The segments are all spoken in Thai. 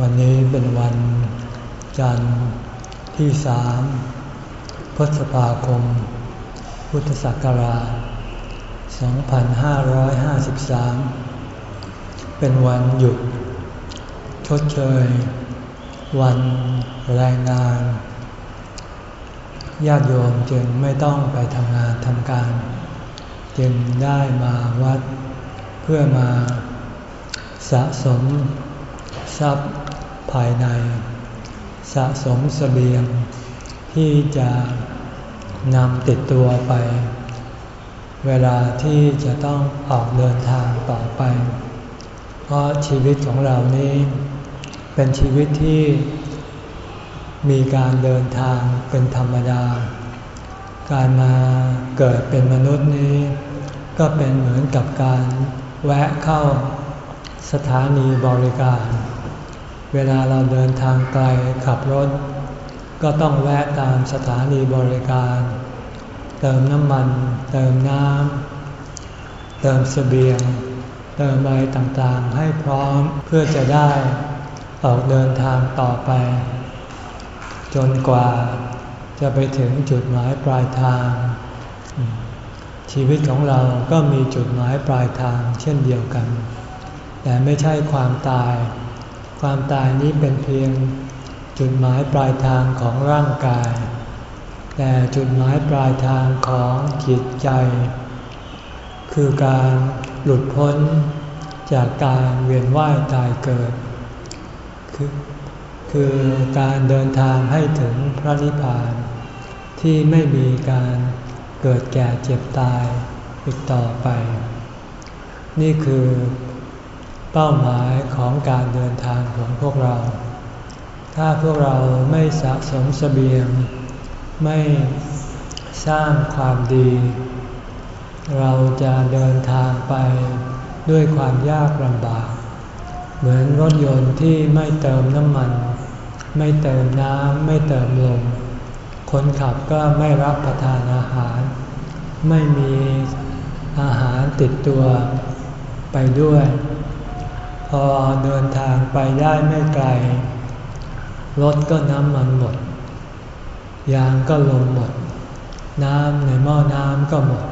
วันนี้เป็นวันจันทร์ที่สามพฤษภาคม พุทธศักราช 2553 เป็นวันหยุดชดเชย วันแรงงาน ญาติโยมจึงไม่ต้องไปทำงานทำการ จึงได้มาวัดเพื่อมาสะสมทรัพย์ ภายใน สะสมสเสบียง ที่จะนำติดตัวไป เวลาที่จะต้องออกเดินทางต่อไป เพราะชีวิตของเรานี้ เป็นชีวิตที่มีการเดินทางเป็นธรรมดา การมาเกิดเป็นมนุษย์นี้ ก็เป็นเหมือนกับการแวะเข้าสถานีบริการ เวลาเราเดินทางไกลขับรถ ก็ต้องแวะตามสถานีบริการ เติมน้ำมัน เติมน้ำเติมสเสบียง เติมอะไรต่างๆ ให้พร้อมเพื่อจะได้ออกเดินทางต่อไป จนกว่าจะไปถึงจุดหมายปลายทาง ชีวิตของเราก็มีจุดหมายปลายทางเช่นเดียวกัน แต่ไม่ใช่ความตาย ความตายนี้เป็นเพียงจุดหมายปลายทางของร่างกาย แต่จุดหมายปลายทางของจิตใจ คือการหลุดพ้นจากการเวียนว่ายตายเกิด คือคือการเดินทางให้ถึงพระนิพพาน ที่ไม่มีการเกิดแก่เจ็บตายอีกต่อไป นี่คือ เป้าหมายของการเดินทางของพวกเรา ถ้าพวกเราไม่สะสมสเสบียง ไม่สร้างความดี เราจะเดินทางไปด้วยความยากลำบาก เหมือนรถยนต์ที่ไม่เติมน้ำมัน ไม่เติมน้ำไม่เติมลมคนขับก็ไม่รับประทานอาหาร ไม่มีอาหารติดตัวไปด้วย พอเดินทางไปได้ไม่ไกล รถก็น้ำมันหมด ยางก็ลงหมด น้ำในหม้อน้ำก็หมด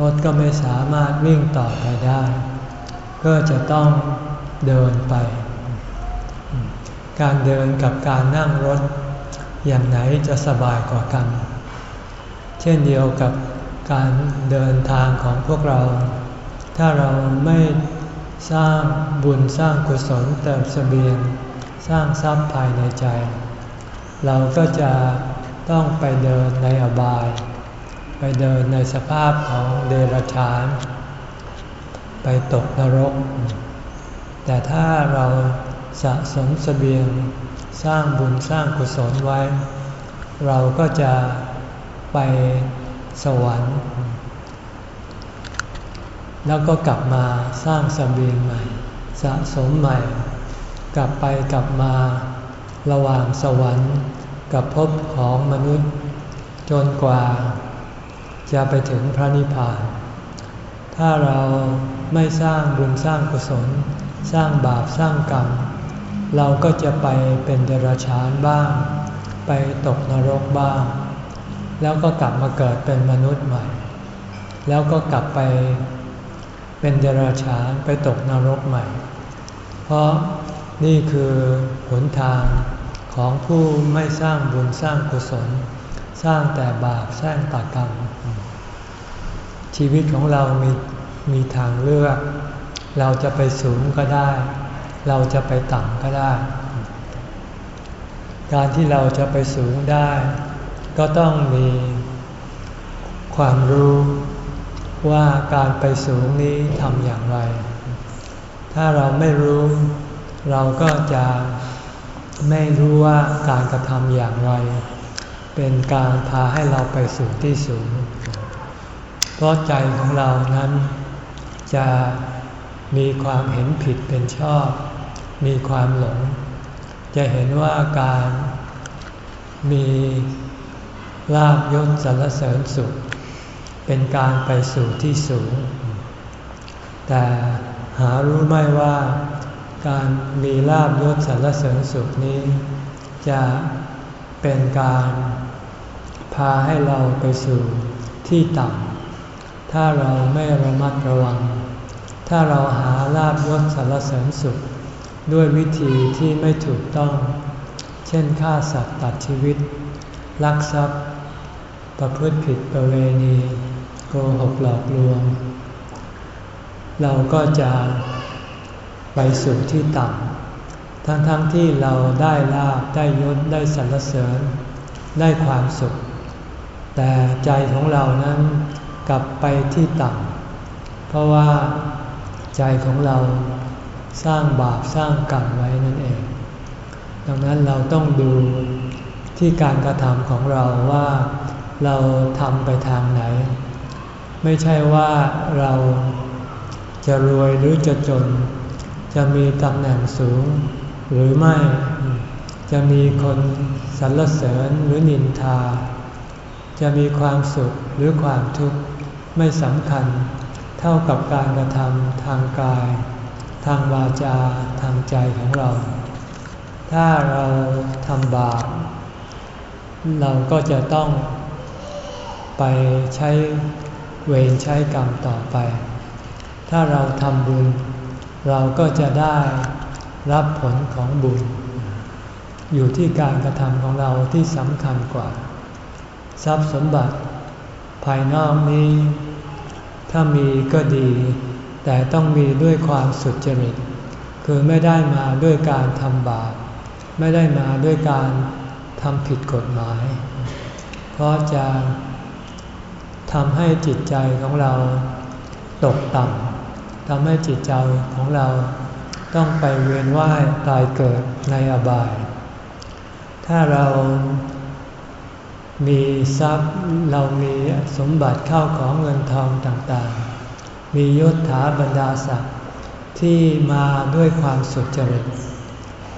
รถก็ไม่สามารถวิ่งต่อไปได้ ก็จะต้องเดินไป การเดินกับการนั่งรถ อย่างไหนจะสบายกว่ากัน เช่นเดียวกับการเดินทางของพวกเรา ถ้าเราไม่ สร้างบุญสร้างกุศลเติมสเสบียง สร้างทรัพย์ภายในใจ เราก็จะต้องไปเดินในอบาย ไปเดินในสภาพของเดรัจฉาน ไปตกนรก แต่ถ้าเราสะสมสเสบียง สร้างบุญสร้างกุศลไว้ เราก็จะไปสวรรค์ แล้วก็กลับมาสร้างสเบียงใหม่ สะสมใหม่ กลับไปกลับมาระหว่างสวรรค์กับภพของมนุษย์ จนกว่า จะไปถึงพระนิพพาน ถ้าเราไม่สร้างบุญสร้างกุศล สร้างบาปสร้างกรรม เราก็จะไปเป็นเดรัจฉานบ้าง ไปตกนรกบ้าง แล้วก็กลับมาเกิดเป็นมนุษย์ใหม่ แล้วก็กลับไป เป็นเดรัจฉานไปตกนรกใหม่ เพราะนี่คือหนทางของผู้ไม่สร้างบุญสร้างกุศล สร้างแต่บาปสร้างตากรรม ชีวิตของเรามีมีทางเลือก เราจะไปสูงก็ได้ เราจะไปต่ำก็ได้ การที่เราจะไปสูงได้ ก็ต้องมีความรู้ ว่าการไปสูงนี้ทำอย่างไร ถ้าเราไม่รู้ เราก็จะไม่รู้ว่าการกระทำอย่างไร เป็นการพาให้เราไปสู่ที่สูง เพราะใจของเรานั้นจะมีความเห็นผิดเป็นชอบ มีความหลง จะเห็นว่าการมีลาบยศสรรเสริญสุข เป็นการไปสู่ที่สูง แต่หารู้ไม่ว่าการมีลาบยศสรรเสริญสุขนี้ จะเป็นการพาให้เราไปสู่ที่ต่ำ ถ้าเราไม่ระมัดระวัง ถ้าเราหาลาบยศสรรเสริญสุข ด้วยวิธีที่ไม่ถูกต้อง เช่นฆ่าสัตว์ตัดชีวิต ลักทรัพย์ ประพฤติผิดประเวณี โกหกหลอกลวง เราก็จะไปสู่ที่ต่ำทั้งๆทที่เราได้ลาบได้ยศได้สรรเสริญ ได้ความสุข แต่ใจของเรานั้นกลับไปที่ต่ำเพราะว่าใจของเราสร้างบาปสร้างกรรมไว้นั่นเอง ดังนั้นเราต้องดูที่การกระทำของเราว่าเราทำไปทางไหน ไม่ใช่ว่าเราจะรวยหรือจะจน จะมีตำแหน่งสูงหรือไม่ จะมีคนสรรเสริญหรือนินทา จะมีความสุขหรือความทุกข์ไม่สำคัญ เท่ากับการกระทำทางกาย ทางวาจาทางใจของเรา ถ้าเราทำบาปเราก็จะต้องไปใช้ เวรใช้กรรมต่อไป ถ้าเราทำบุญ เราก็จะได้รับผลของบุญ อยู่ที่การกระทำของเราที่สำคัญกว่า ทรัพย์สมบัติ ภายนอกนี้ ถ้ามีก็ดี แต่ต้องมีด้วยความสุจริต คือไม่ได้มาด้วยการทำบาปไม่ได้มาด้วยการทำผิดกฎหมาย เพราะจะ ทำให้จิตใจของเราตกต่ำทำให้จิตใจของเราต้องไปเวียนว่ายตายเกิดในอบาย ถ้าเรามีทรัพย์เรามีสมบัติเข้าของเงินทองต่างๆ มียศถาบรรดาศักดิ์ที่มาด้วยความสุจริต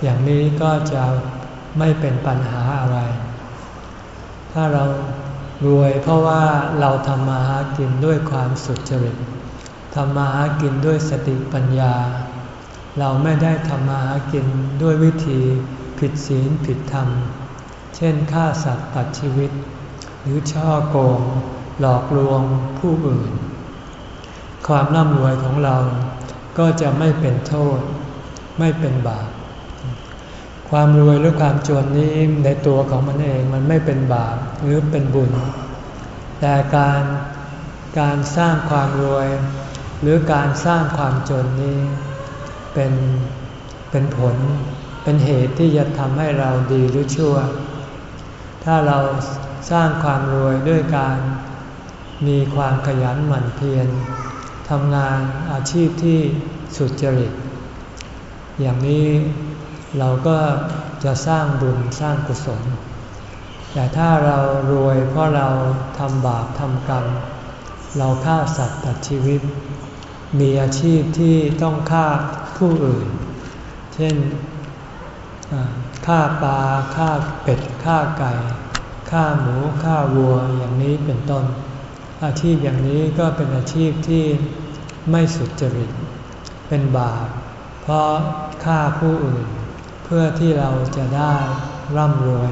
อย่างนี้ก็จะไม่เป็นปัญหาอะไร ถ้าเรา รวยเพราะว่าเราทำมาหากินด้วยความสุจริตทำมาหากินด้วยสติปัญญา เราไม่ได้ทำมาหากินด้วยวิธีผิดศีลผิดธรรม เช่นฆ่าสัตว์ตัดชีวิต หรือช่อโกง หลอกลวงผู้อื่น ความร่ำรวยของเราก็จะไม่เป็นโทษ ไม่เป็นบาป ความรวยหรือความจนนี้ในตัวของมันเองมันไม่เป็นบาปหรือเป็นบุญ แต่การการสร้างความรวย หรือการสร้างความจนนี้เป็นเป็นผลเป็นเหตุที่จะทำให้เราดีหรือชั่ว ถ้าเราสร้างความรวยด้วยการมีความขยันหมั่นเพียรทำงานอาชีพที่สุจริต อย่างนี้ เราก็จะสร้างบุญสร้างกุศล แต่ถ้าเรารวยเพราะเราทำบาปทำกรรม เราฆ่าสัตว์ตัดชีวิต มีอาชีพที่ต้องฆ่าผู้อื่น เช่นฆ่าปลาฆ่าเป็ดฆ่าไก่ฆ่าหมูฆ่าวัวอย่างนี้เป็นต้น อาชีพอย่างนี้ก็เป็นอาชีพที่ไม่สุจริต เป็นบาปเพราะฆ่าผู้อื่น พื่อที่เราจะได้ร่ำรวย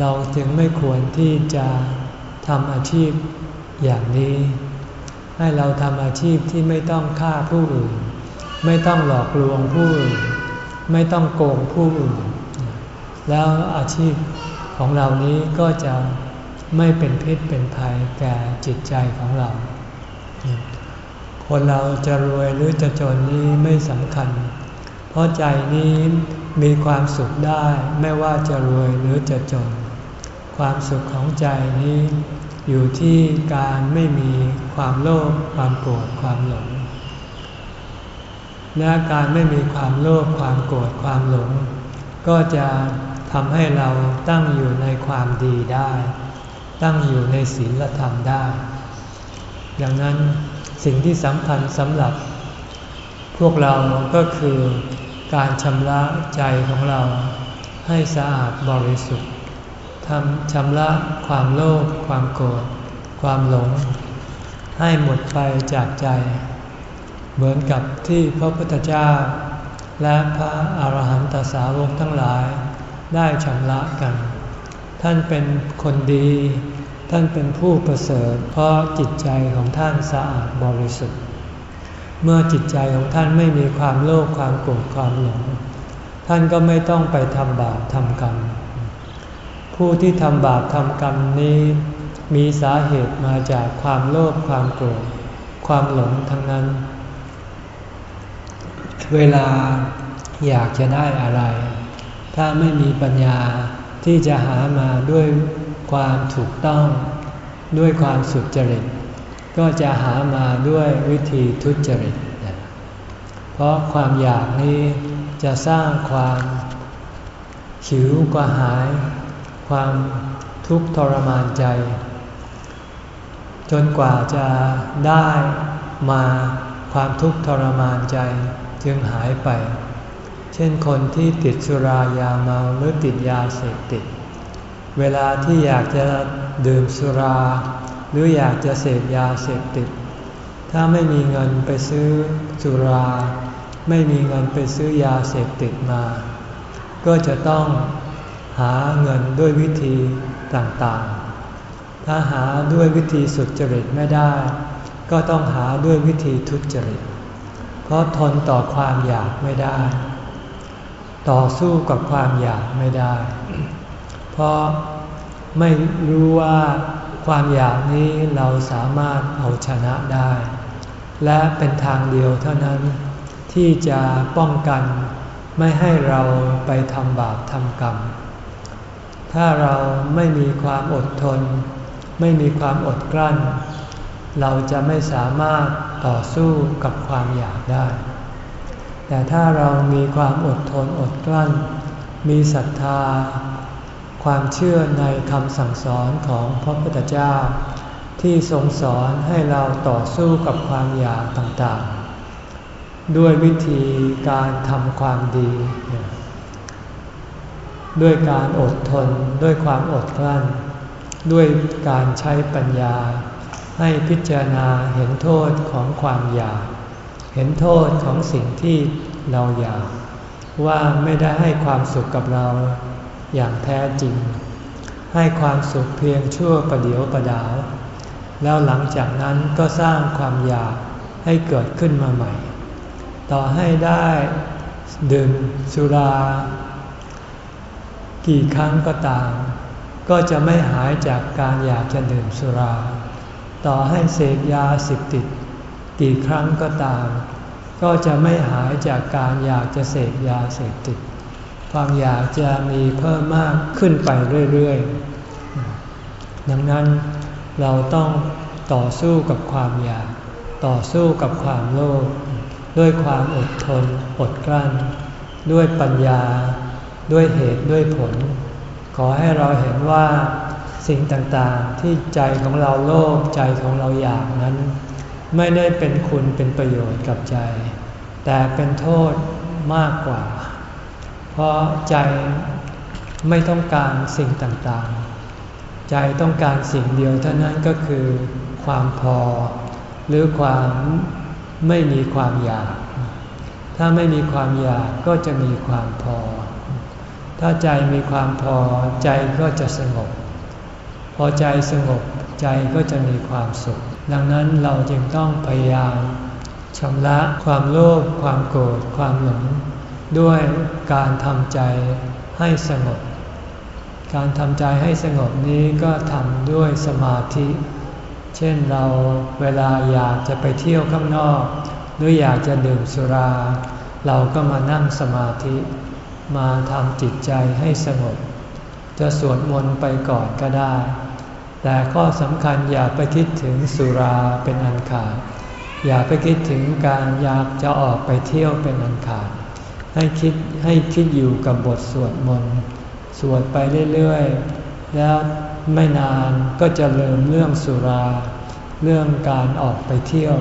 เราจึงไม่ควรที่จะทำอาชีพอย่างนี้ ให้เราทำอาชีพที่ไม่ต้องฆ่าผู้อื่น ไม่ต้องหลอกลวงผู้อื่น ไม่ต้องโกงผู้อื่น แล้วอาชีพของเรานี้ก็จะไม่เป็นพิษเป็นภัยแก่จิตใจของเรา คนเราจะรวยหรือจะจนนี้ไม่สำคัญ เพราะใจนี้มีความสุขได้ไม่ว่าจะรวยหรือจะจน ความสุขของใจนี้อยู่ที่การไม่มีความโลภความโกรธความหลง และการไม่มีความโลภความโกรธความหลง ก็จะทำให้เราตั้งอยู่ในความดีได้ ตั้งอยู่ในศีลธรรมได้ ดังนั้นสิ่งที่สำคัญสำหรับ พวกเราก็คือ การชำระใจของเราให้สะอาดบริสุทธิ์ทำชำระความโลภความโกรธความหลง ให้หมดไปจากใจ เหมือนกับที่พระพุทธเจ้า และพระอาหารหันตสาวกทั้งหลาย ได้ชำระกัน ท่านเป็นคนดี ท่านเป็นผู้ประเสริฐ เพราะจิตใจของท่านสะอาดบริสุทธิ์ เมื่อจิตใจของท่านไม่มีความโลภความโกรธความหลงท่านก็ไม่ต้องไปทำบาปทำกรรม ผู้ที่ทำบาปทำกรรมนี้มีสาเหตุมาจากความโลภความโกรธความหลงทั้งนั้น เวลาอยากจะได้อะไร ถ้าไม่มีปัญญาที่จะหามาด้วยความถูกต้อง ด้วยความสุจริต ก็จะหามาด้วยวิธีทุจริต เพราะความอยากนี้จะสร้างความหิวกระหาย ความทุกข์ทรมานใจ จนกว่าจะได้มาความทุกข์ทรมานใจจึงหายไป เช่นคนที่ติดสุรายาเมาหรือติดยาเสพติด เวลาที่อยากจะดื่มสุรา หรืออยากจะเสพยาเสพติด ถ้าไม่มีเงินไปซื้อสุรา ไม่มีเงินไปซื้อยาเสพติดมา ก็จะต้องหาเงินด้วยวิธีต่างๆ ถ้าหาด้วยวิธีสุจริตไม่ได้ ก็ต้องหาด้วยวิธีทุจริต เพราะทนต่อความอยากไม่ได้ ต่อสู้กับความอยากไม่ได้ เพราะไม่รู้ว่า ความอยากนี้เราสามารถเอาชนะได้ และเป็นทางเดียวเท่านั้นที่จะป้องกันไม่ให้เราไปทำบาปทำกรรม ถ้าเราไม่มีความอดทน ไม่มีความอดกลั้น เราจะไม่สามารถต่อสู้กับความอยากได้ แต่ถ้าเรามีความอดทนอดกลั้น มีศรัทธา ความเชื่อในคำสั่งสอนของพระพุทธเจ้า ที่ทรงสอนให้เราต่อสู้กับความอยากต่างๆ ด้วยวิธีการทำความดี ด้วยการอดทน ด้วยความอดกลั้น ด้วยการใช้ปัญญา ให้พิจารณาเห็นโทษของความอยาก เห็นโทษของสิ่งที่เราอยาก ว่าไม่ได้ให้ความสุขกับเรา อย่างแท้จริง ให้ความสุขเพียงชั่วประเดียวประดาว แล้วหลังจากนั้นก็สร้างความอยากให้เกิดขึ้นมาใหม่ ต่อให้ได้ดื่มสุรา กี่ครั้งก็ตาม ก็จะไม่หายจากการอยากจะดื่มสุรา ต่อให้เสพยาสิบติด กี่ครั้งก็ตาม ก็จะไม่หายจากการอยากจะเสพยาเสพติด ความอยากจะมีเพิ่มมากขึ้นไปเรื่อยๆ ดังนั้นเราต้องต่อสู้กับความอยาก ต่อสู้กับความโลภด้วยความอดทน อดกลั้น ด้วยปัญญา ด้วยเหตุด้วยผล ขอให้เราเห็นว่าสิ่งต่างๆ ที่ใจของเราโลภใจของเราอยากนั้น ไม่ได้เป็นคุณเป็นประโยชน์กับใจ แต่เป็นโทษมากกว่า เพราะใจไม่ต้องการสิ่งต่างๆ ใจต้องการสิ่งเดียวเท่านั้นก็คือความพอ หรือความไม่มีความอยาก ถ้าไม่มีความอยากก็จะมีความพอ ถ้าใจมีความพอใจก็จะสงบ พอใจสงบใจก็จะมีความสุข ดังนั้นเราจึงต้องพยายามชำระความโลภความโกรธความหลง ด้วยการทำใจให้สงบ การทำใจให้สงบนี้ก็ทำด้วยสมาธิ เช่นเราเวลาอยากจะไปเที่ยวข้างนอก หรืออยากจะดื่มสุรา เราก็มานั่งสมาธิ มาทำจิตใจให้สงบ จะสวดมนต์ไปก่อนก็ได้ แต่ข้อสำคัญอย่าไปคิดถึงสุราเป็นอันขาด อย่าไปคิดถึงการอยากจะออกไปเที่ยวเป็นอันขาด ให้คิดให้คิดอยู่กับบทสวดมนต์สวดไปเรื่อยๆ แล้วไม่นานก็จะลืมเรื่องสุรา เรื่องการออกไปเที่ยว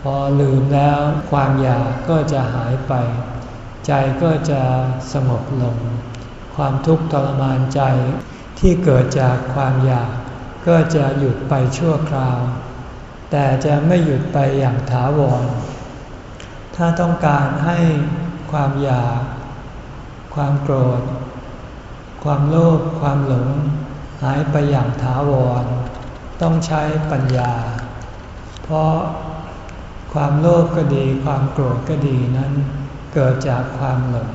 พอลืมแล้วความอยากก็จะหายไป ใจก็จะสงบลง ความทุกข์ทรมานใจที่เกิดจากความอยาก ก็จะหยุดไปชั่วคราว แต่จะไม่หยุดไปอย่างถาวร ถ้าต้องการให้ ความอยาก ความโกรธ ความโลภความหลง หายไปอย่างถาวร ต้องใช้ปัญญา เพราะความโลภก็ดี ความโกรธก็ดีนั้น เกิดจากความหลง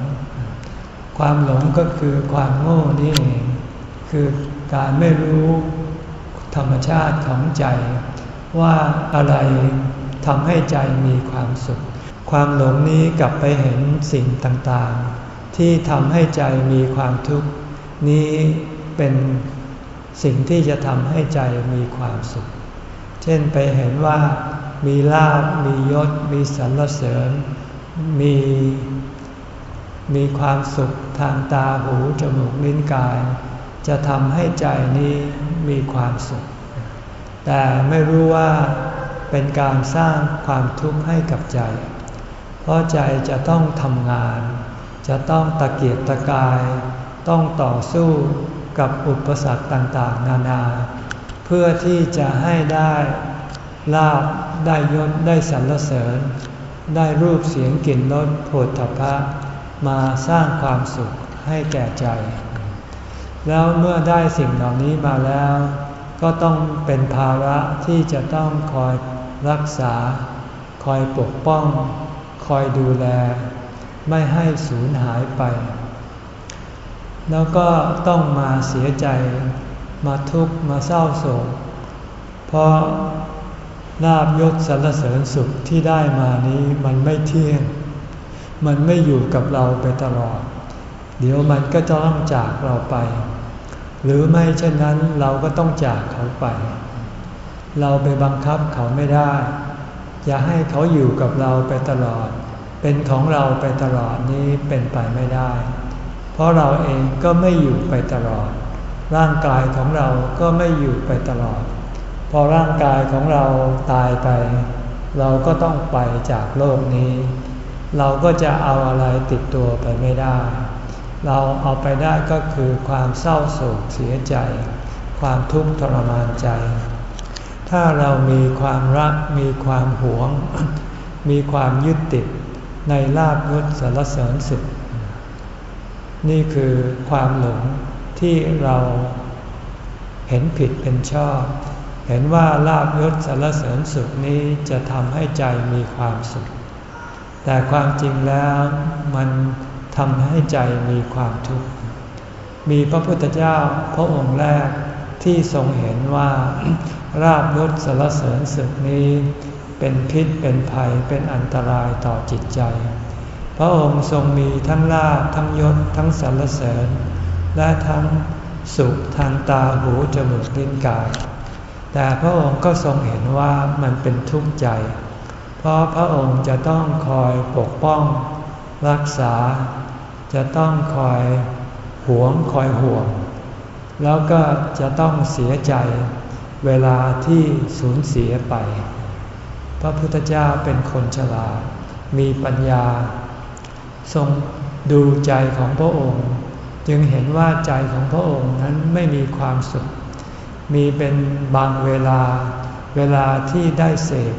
ความหลงก็คือความโง่นี่เองคือการไม่รู้ธรรมชาติของใจ ว่าอะไรทำให้ใจมีความสุข ความหลงนี้กลับไปเห็นสิ่งต่างๆ ที่ทำให้ใจมีความทุกข์นี้เป็นสิ่งที่จะทำให้ใจมีความสุข เช่นไปเห็นว่ามีลาบมียศ มีสรรเสริญ มีมีความสุขทางตาหูจมูกลิ้นกาย จะทำให้ใจนี้มีความสุข แต่ไม่รู้ว่าเป็นการสร้างความทุกข์ให้กับใจ ราะใจจะต้องทำงาน จะต้องตะเกียกตะกาย ต้องต่อสู้กับอุปสรรคต่างๆ นานา เพื่อที่จะให้ได้ลาบได้ยศได้สรรเสริญ ได้รูปเสียงกลิ่นรสโผฏฐัพพะมาสร้างความสุขให้แก่ใจ แล้วเมื่อได้สิ่งเหล่านี้มาแล้ว ก็ต้องเป็นภาระที่จะต้องคอยรักษา คอยปกป้อง คอยดูแล ไม่ให้สูญหายไป แล้วก็ต้องมาเสียใจมาทุกข์มาเศร้าโศก เพราะลาบยศสรรเสริญสุขที่ได้มานี้มันไม่เที่ยง มันไม่อยู่กับเราไปตลอด เดี๋ยวมันก็จะต้องจากเราไป หรือไม่เช่นนั้นเราก็ต้องจากเขาไป เราไปบังคับเขาไม่ได้ อย่าให้เขาอยู่กับเราไปตลอด เป็นของเราไปตลอดนี้เป็นไปไม่ได้ เพราะเราเองก็ไม่อยู่ไปตลอด ร่างกายของเราก็ไม่อยู่ไปตลอด พอร่างกายของเราตายไป เราก็ต้องไปจากโลกนี้ เราก็จะเอาอะไรติดตัวไปไม่ได้ เราเอาไปได้ก็คือความเศร้าโศกเสียใจ ความทุกข์ทรมานใจ ถ้าเรามีความรักมีความหวง มีความยึดติด ในลาบยศสารเสริญสุข นี่คือความหลงที่เราเห็นผิดเป็นชอบ เห็นว่าลาบยศสารเสริญสุขนี้จะทำให้ใจมีความสุข แต่ความจริงแล้วมันทำให้ใจมีความทุกข์ มีพระพุทธเจ้าพระองค์แรกที่ทรงเห็นว่าลาบยศสารเสริญสุขนี้ เป็นพิษเป็นภัยเป็นอันตรายต่อจิตใจ พระองค์ทรงมีทั้งลาบทั้งยศทั้งสรรเสริญ และทั้งสุขทางตาหูจมูกลิ้นกาย แต่พระองค์ก็ทรงเห็นว่ามันเป็นทุกข์ใจ เพราะพระองค์จะต้องคอยปกป้อง รักษา จะต้องคอยหวงคอยห่วง แล้วก็จะต้องเสียใจเวลาที่สูญเสียไป พระพุทธเจ้าเป็นคนฉลาด มีปัญญา ทรงดูใจของพระองค์ จึงเห็นว่าใจของพระองค์นั้นไม่มีความสุข มีเป็นบางเวลา เวลาที่ได้เสพ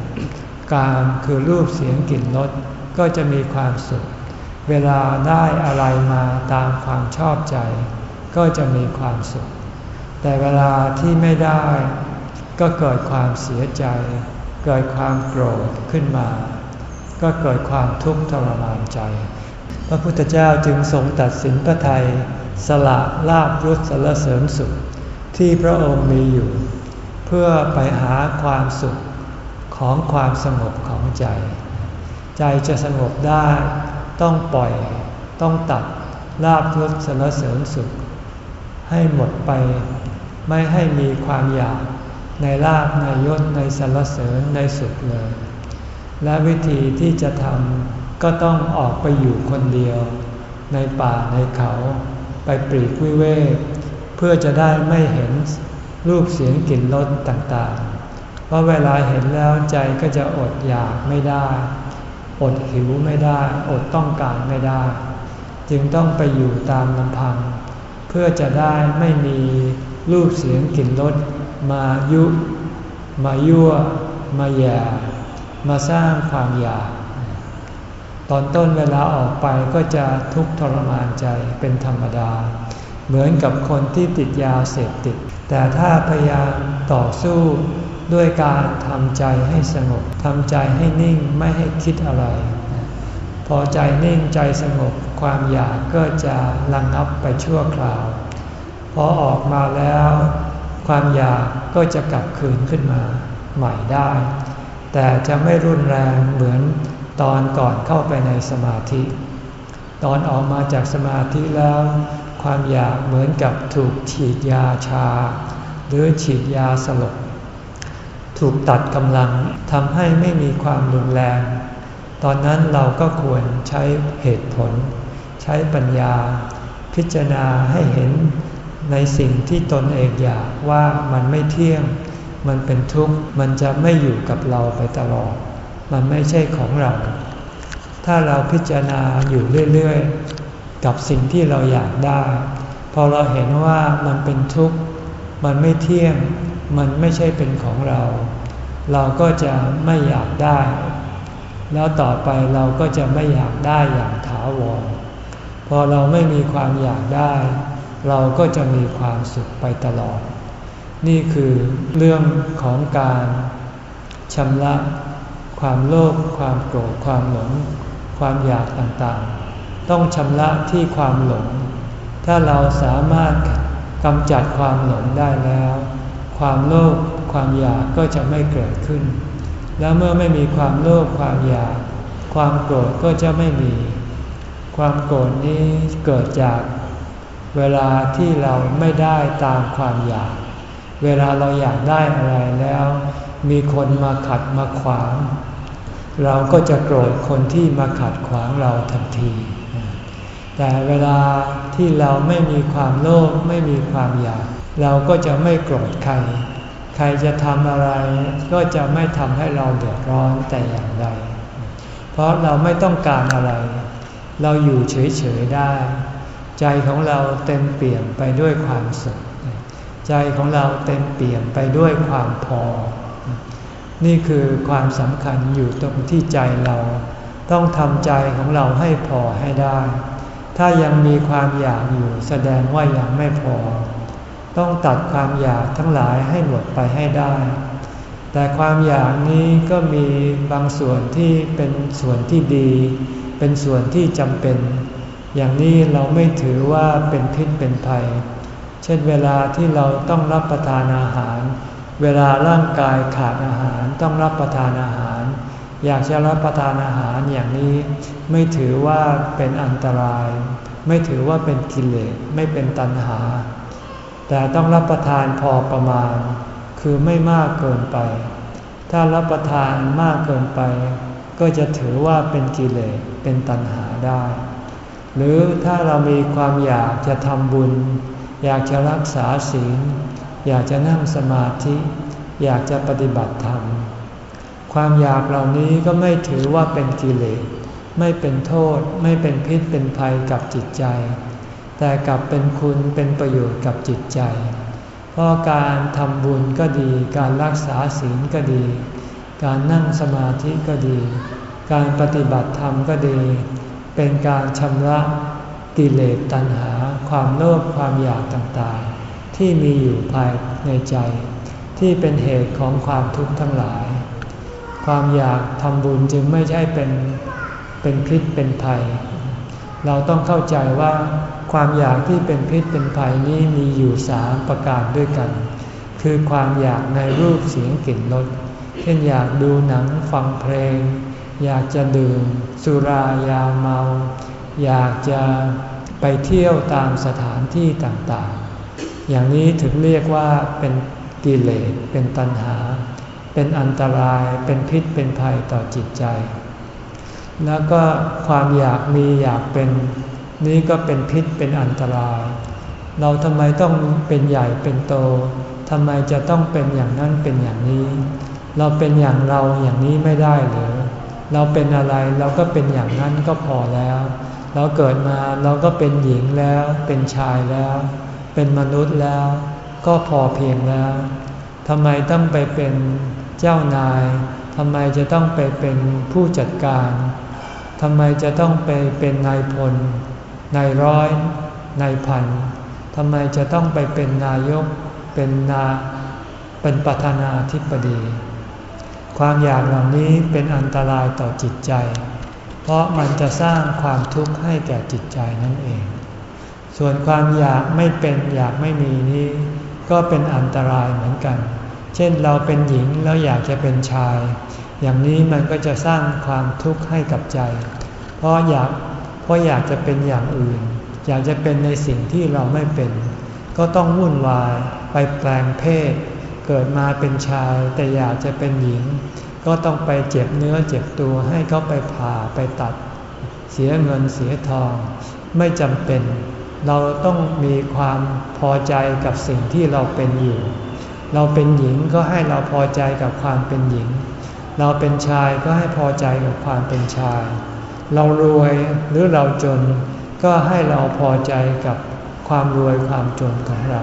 การคือรูปเสียงกลิ่นรสก็จะมีความสุข เวลาได้อะไรมาตามความชอบใจ ก็จะมีความสุข แต่เวลาที่ไม่ได้ก็เกิดความเสียใจ เกิดความโกรธขึ้นมา ก็เกิดความทุกข์ทรมานใจ พระพุทธเจ้าจึงทรงตัดสินพระไทยสละลาบยศสรเสริญสุขที่พระองค์มีอยู่ เพื่อไปหาความสุขของความสงบของใจ ใจจะสงบได้ต้องปล่อยต้องตัดลาบยศสรรเสริญสุข ให้หมดไปไม่ให้มีความอยาก ในลาบในยศในสรรเสริญในสุขเลย และวิธีที่จะทำก็ต้องออกไปอยู่คนเดียว ในป่าในเขาไปปรีกวิเวกพื่อจะได้ไม่เห็นรูปเสียงกลิ่นรสต่างๆ เพราะเวลาเห็นแล้วใจก็จะอดอยากไม่ได้ อดหิวไม่ได้ อดต้องการไม่ได้ จึงต้องไปอยู่ตามลำพัง เพื่อจะได้ไม่มีรูปเสียงกลิ่นรส มายุ มายั่ว มาแย่มาสร้างความอยากตตอนต้นเวลาออกไปก็จะทุกข์ทรมานใจเป็นธรรมดา เหมือนกับคนที่ติดยาเสพติด แต่ถ้าพยายามต่อสู้ด้วยการทำใจให้สงบทำใจให้นิ่งไม่ให้คิดอะไร พอใจนิ่งใจสงบความอยากก็จะระงงับไปชั่วคราว พอออกมาแล้ว ความอยากก็จะกลับคืนขึ้นมาใหม่ได้ แต่จะไม่รุนแรงเหมือนตอนก่อนเข้าไปในสมาธิ ตอนออกมาจากสมาธิแล้ว ความอยากเหมือนกับถูกฉีดยาชา หรือฉีดยาสลบถูกตัดกำลังทำให้ไม่มีความรุนแรง ตอนนั้นเราก็ควรใช้เหตุผล ใช้ปัญญา พิจารณาให้เห็น ในสิ่งที่ตนเองอยากว่ามันไม่เที่ยง มันเป็นทุกข์ มันจะไม่อยู่กับเราไปตลอด มันไม่ใช่ของเรา ถ้าเราพิจารณาอยู่เรื่อยๆ กับสิ่งที่เราอยากได้ พอเราเห็นว่ามันเป็นทุกข์ มันไม่เที่ยง มันไม่ใช่เป็นของเรา เราก็จะไม่อยากได้ แล้วต่อไปเราก็จะไม่อยากได้อย่างถาวร พอเราไม่มีความอยากได้ เราก็จะมีความสุขไปตลอด นี่คือเรื่องของการชำระความโลภความโกรธความหลง ความอยากต่างๆ ต้องชำระที่ความหลง ถ้าเราสามารถกำจัดความหลงได้แล้ว ความโลภความอยากก็จะไม่เกิดขึ้น แล้วเมื่อไม่มีความโลภความอยาก ความโกรธก็จะไม่มี ความโกรธนี้เกิดจาก เวลาที่เราไม่ได้ตามความอยาก เวลาเราอยากได้อะไรแล้ว มีคนมาขัดมาขวาง เราก็จะโกรธคนที่มาขัดขวางเราทันที แต่เวลาที่เราไม่มีความโลภไม่มีความอยาก เราก็จะไม่โกรธใคร ใครจะทำอะไร ก็จะไม่ทำให้เราเดือดร้อนแต่อย่างใด เพราะเราไม่ต้องการอะไร เราอยู่เฉยๆได้ ใจของเราเต็มเปี่ยมไปด้วยความสุข ใจของเราเต็มเปี่ยมไปด้วยความพอ นี่คือความสำคัญอยู่ตรงที่ใจเรา ต้องทำใจของเราให้พอให้ได้ ถ้ายังมีความอยากอยู่แสดงว่ายังไม่พอ ต้องตัดความอยากทั้งหลายให้หมดไปให้ได้ แต่ความอยากนี้ก็มีบางส่วนที่เป็นส่วนที่ดี เป็นส่วนที่จำเป็น อย่างนี้เราไม่ถือว่าเป็นพิษเป็นภัย เช่นเวลาที่เราต้องรับประทานอาหาร เวลาร่างกายขาดอาหารต้องรับประทานอาหาร อยากจะรับประทานอาหารอย่างนี้ ไม่ถือว่าเป็นอันตราย ไม่ถือว่าเป็นกิเลสไม่เป็นตัณหา แต่ต้องรับประทานพอประมาณ คือไม่มากเกินไป ถ้ารับประทานมากเกินไป ก็จะถือว่าเป็นกิเลสเป็นตัณหาได้ หรือถ้าเรามีความอยากจะทำบุญ อยากจะรักษาศีล อยากจะนั่งสมาธิ อยากจะปฏิบัติธรรม ความอยากเหล่านี้ก็ไม่ถือว่าเป็นกิเลส ไม่เป็นโทษ ไม่เป็นพิษเป็นภัยกับจิตใจ แต่กลับเป็นคุณเป็นประโยชน์กับจิตใจ เพราะการทำบุญก็ดี การรักษาศีลก็ดี การนั่งสมาธิก็ดี การปฏิบัติธรรมก็ดี เป็นการชำระกิเลสตัณหา ความโลภความอยากต่างๆ ที่มีอยู่ภายในใจ ที่เป็นเหตุของความทุกข์ทั้งหลาย ความอยากทำบุญจึงไม่ใช่เป็นเป็นพิษเป็นภัย เราต้องเข้าใจว่าความอยากที่เป็นพิษเป็นภัยนี้มีอยู่สามประการด้วยกัน คือความอยากในรูปเสียงกลิ่นรสเช่นอยากดูหนังฟังเพลง อยากจะดื่มสุรายาเมา อยากจะไปเที่ยวตามสถานที่ต่างๆ อย่างนี้ถึงเรียกว่าเป็นกิเลสเป็นตัณหา เป็นอันตรายเป็นพิษเป็นภัยต่อจิตใจ แล้วก็ความอยากมีอยากเป็นนี้ก็เป็นพิษเป็นอันตราย เราทำไมต้องเป็นใหญ่เป็นโตทำไมจะต้องเป็นอย่างนั้นเป็นอย่างนี้ เราเป็นอย่างเราอย่างนี้ไม่ได้หรือ เราเป็นอะไรเราก็เป็นอย่างนั้นก็พอแล้ว เราเกิดมาเราก็เป็นหญิงแล้ว เป็นชายแล้ว เป็นมนุษย์แล้ว ก็พอเพียงแล้วทำไมต้องไปเป็นเจ้านายทำไมจะต้องไปเป็นผู้จัดการทำไมจะต้องไปเป็นนายพลนายร้อยนายพันทำไมจะต้องไปเป็นนายกเป็นนาเป็นประธานาธิบดี ความอยากเหล่านี้เป็นอันตรายต่อจิตใจ เพราะมันจะสร้างความทุกข์ให้แก่จิตใจนั่นเอง ส่วนความอยากไม่เป็นอยากไม่มีนี้ ก็เป็นอันตรายเหมือนกัน เช่นเราเป็นหญิงแล้วอยากจะเป็นชาย อย่างนี้มันก็จะสร้างความทุกข์ให้กับใจ เพราะอยากเพราะอยากจะเป็นอย่างอื่น อยากจะเป็นในสิ่งที่เราไม่เป็น ก็ต้องวุ่นวายไปแปลงเพศ เกิดมาเป็นชายแต่อยากจะเป็นหญิง ก็ต้องไปเจ็บเนื้อเจ็บตัวให้เขาไปผ่าไปตัด เสียเงินเสียทอง ไม่จำเป็น เราต้องมีความพอใจกับสิ่งที่เราเป็นอยู่ เราเป็นหญิงก็ให้เราพอใจกับความเป็นหญิง เราเป็นชายก็ให้พอใจกับความเป็นชาย เรารวยหรือเราจนก็ให้เราพอใจกับความรวยความจนของเรา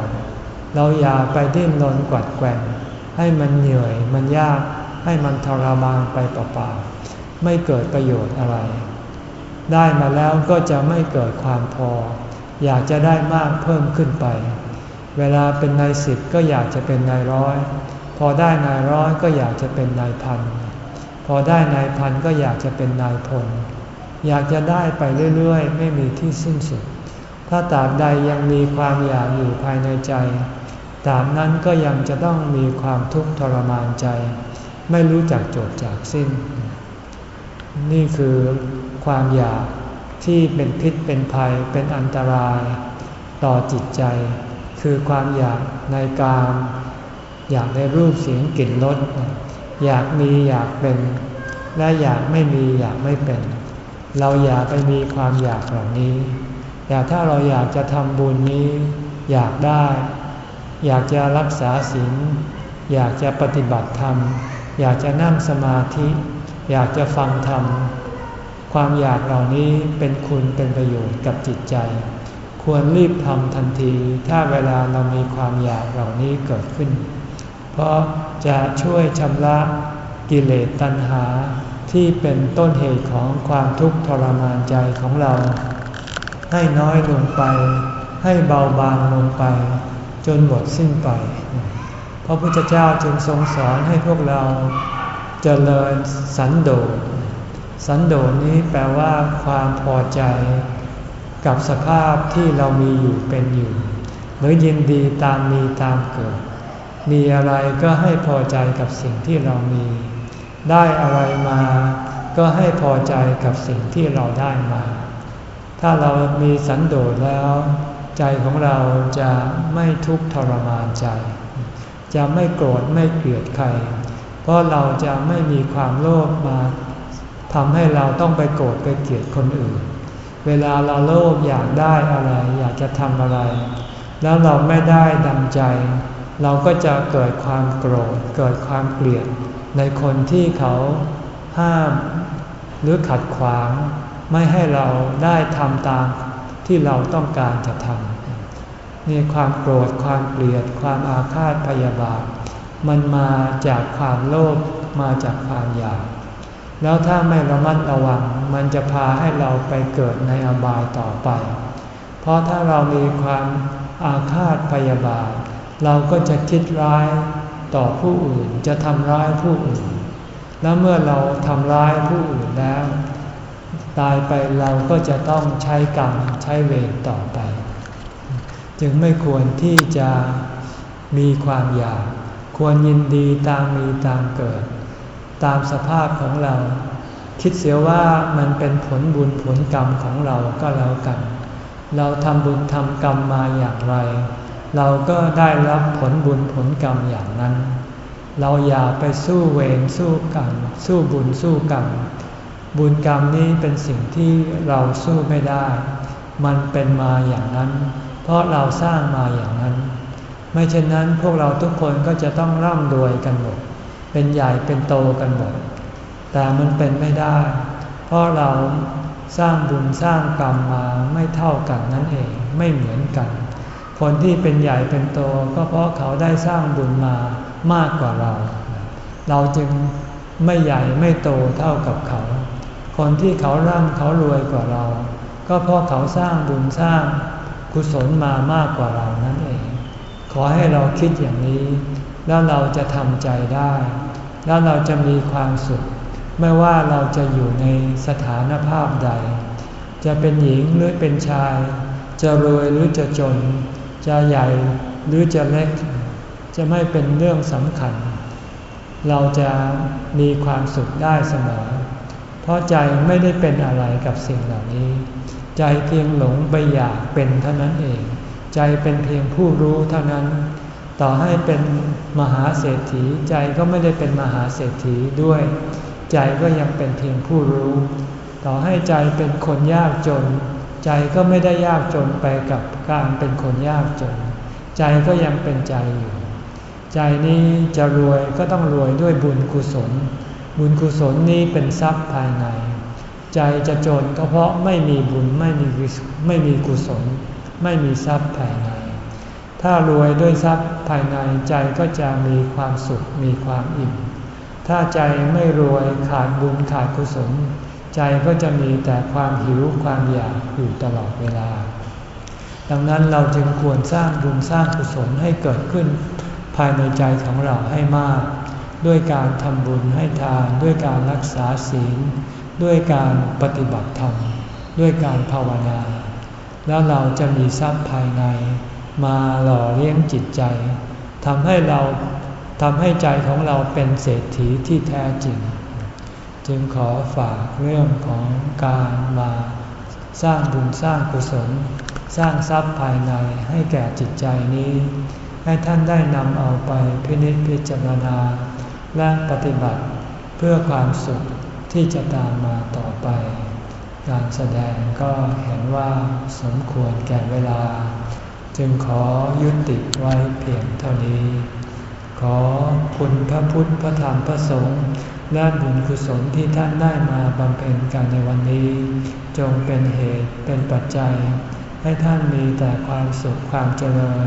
เราอย่าไปดิ้นรนกวัดแกว่ง ให้มันเหนื่อยมันยากให้มันทรมานไปเปล่าๆไม่เกิดประโยชน์อะไร ได้มาแล้วก็จะไม่เกิดความพอ อยากจะได้มากเพิ่มขึ้นไป เวลาเป็นนายสิบก็อยากจะเป็นนายร้อย พอได้นายร้อยก็อยากจะเป็นนายพัน พอได้นายพันก็อยากจะเป็นนายพล อยากจะได้ไปเรื่อยๆ ไม่มีที่สิ้นสุด ถ้าตราบใดยังมีความอยากอยู่ภายในใจ ตาบนั้นก็ยังจะต้องมีความทุกข์ทรมานใจ ไม่รู้จักจบจากสิ้น นี่คือความอยากที่เป็นพิษเป็นภัยเป็นอันตราย ต่อจิตใจ คือความอยากในการ อยากในรูปเสียงกลิ่นรสอยากมีอยากเป็น และอยากไม่มีอยากไม่เป็น เราอยากไปมีความอยากเหล่านี้ แต่ถ้าเราอยากจะทำบุญนี้ อยากได้ อยากจะรักษาศีลอยากจะปฏิบัติธรรม อยากจะนั่งสมาธิ อยากจะฟังธรรม ความอยากเหล่านี้เป็นคุณเป็นประโยชน์กับจิตใจ ควรรีบทำทันที ถ้าเวลาเรามีความอยากเหล่านี้เกิดขึ้น เพราะจะช่วยชำระกิเลสตัณหาที่เป็นต้นเหตุของความทุกข์ทรมานใจของเรา ให้น้อยลงไป ให้เบาบางลงไป จนหมดสิ้นไป พระพุทธเจ้าจึงทรงสอนให้พวกเราเจริญสันโดษ สันโดษนี้แปลว่าความพอใจ กับสภาพที่เรามีอยู่เป็นอยู่ หรือยินดีตามมีตามเกิด มีอะไรก็ให้พอใจกับสิ่งที่เรามี ได้อะไรมา ก็ให้พอใจกับสิ่งที่เราได้มา ถ้าเรามีสันโดษแล้ว ใจของเราจะไม่ทุกข์ทรมานใจ จะไม่โกรธไม่เกลียดใคร เพราะเราจะไม่มีความโลภมาทำให้เราต้องไปโกรธไปเกลียดคนอื่น เวลาเราโลภอยากได้อะไร อยากจะทำอะไร แล้วเราไม่ได้ดังใจ เราก็จะเกิดความโกรธ เกิดความเกลียดในคนที่เขาห้ามหรือขัดขวาง ไม่ให้เราได้ทำตาม ที่เราต้องการจะทำนี่ความโกรธความเกลียด ความอาฆาตพยาบาท มันมาจากความโลภมาจากความอยาก แล้วถ้าไม่ระมัดระวัง มันจะพาให้เราไปเกิดในอบายต่อไป เพราะถ้าเรามีความอาฆาตพยาบาท เราก็จะคิดร้ายต่อผู้อื่นจะทำร้ายผู้อื่น แล้วเมื่อเราทำร้ายผู้อื่นแล้ว ตายไปเราก็จะต้องใช้กรรมใช้เวรต่อไป จึงไม่ควรที่จะมีความอยาก ควรยินดีตามมีตามเกิด ตามสภาพของเรา คิดเสียว่ามันเป็นผลบุญผลกรรมของเราก็แล้วกัน เราทำบุญทำกรรมมาอย่างไร เราก็ได้รับผลบุญผลกรรมอย่างนั้น เราอย่าไปสู้เวรสู้กรรมสู้บุญสู้กรรม บุญกรรมนี้เป็นสิ่งที่เราสู้ไม่ได้ มันเป็นมาอย่างนั้น เพราะเราสร้างมาอย่างนั้น ไม่เช่นนั้นพวกเราทุกคนก็จะต้องร่ำรวยกันหมด เป็นใหญ่เป็นโตกันหมด แต่มันเป็นไม่ได้ เพราะเราสร้างบุญสร้างกรรมมาไม่เท่ากันนั่นเอง ไม่เหมือนกัน คนที่เป็นใหญ่เป็นโตก็เพราะเขาได้สร้างบุญมามากกว่าเรา เราจึงไม่ใหญ่ไม่โตเท่ากับเขา คนที่เขาร่ำเขารวยกว่าเรา ก็เพราะเขาสร้างบุญสร้างกุศลมามากกว่าเรานั่นเอง ขอให้เราคิดอย่างนี้ แล้วเราจะทำใจได้ แล้วเราจะมีความสุข ไม่ว่าเราจะอยู่ในสถานภาพใด จะเป็นหญิงหรือเป็นชาย จะรวยหรือจะจน จะใหญ่หรือจะเล็ก จะไม่เป็นเรื่องสำคัญ เราจะมีความสุขได้เสมอ ราะใจไม่ได้เป็นอะไรกับสิ่งเหล่านี้ ใจเพียงหลงไปอยากเป็นเท่านั้นเอง ใจเป็นเพียงผู้รู้เท่านั้น ต่อให้เป็นมหาเศรษฐีใจก็ไม่ได้เป็นมหาเศรษฐีด้วย ใจก็ยังเป็นเพียงผู้รู้ ต่อให้ใจเป็นคนยากจน ใจก็ไม่ได้ยากจนไปกับการเป็นคนยากจน ใจก็ยังเป็นใจอยู่ ใจนี้จะรวยก็ต้องรวยด้วยบุญกุศล บุญกุศลนี้เป็นทรัพย์ภายใน ใจจะจนก็เพราะไม่มีบุญไม่มีไม่มีกุศล ไม่มีทรัพย์ภายใน ถ้ารวยด้วยทรัพย์ภายในใจก็จะมีความสุขมีความอิ่ม ถ้าใจไม่รวยขาดบุญขาดกุศล ใจก็จะมีแต่ความหิวความอยากอยู่ตลอดเวลา ดังนั้นเราจึงควรสร้างบุญสร้างกุศลให้เกิดขึ้น ภายในใจของเราให้มาก ด้วยการทำบุญให้ทานด้วยการรักษาศีล ด้วยการปฏิบัติธรรม ด้วยการภาวนา แล้วเราจะมีทรัพย์ภายใน มาหล่อเลี้ยงจิตใจทำให้เราทำให้ใจของเราเป็นเศรษฐีที่แท้จริง จึงขอฝากเรื่องของการมาสร้างบุญสร้างกุศล สร้างทรัพย์ภายในให้แก่จิตใจนี้ ให้ท่านได้นำเอาไปพินิจพิจารณา และปฏิบัติเพื่อความสุขที่จะตามมาต่อไป การแสดงก็เห็นว่าสมควรแก่เวลา จึงขอยุติไว้เพียงเท่านี้ ขอคุณพระพุทธพระธรรมพระสงฆ์และบุญกุศลที่ท่านได้มาบำเพ็ญกันในวันนี้ จงเป็นเหตุเป็นปัจจัย ให้ท่านมีแต่ความสุขความเจริญ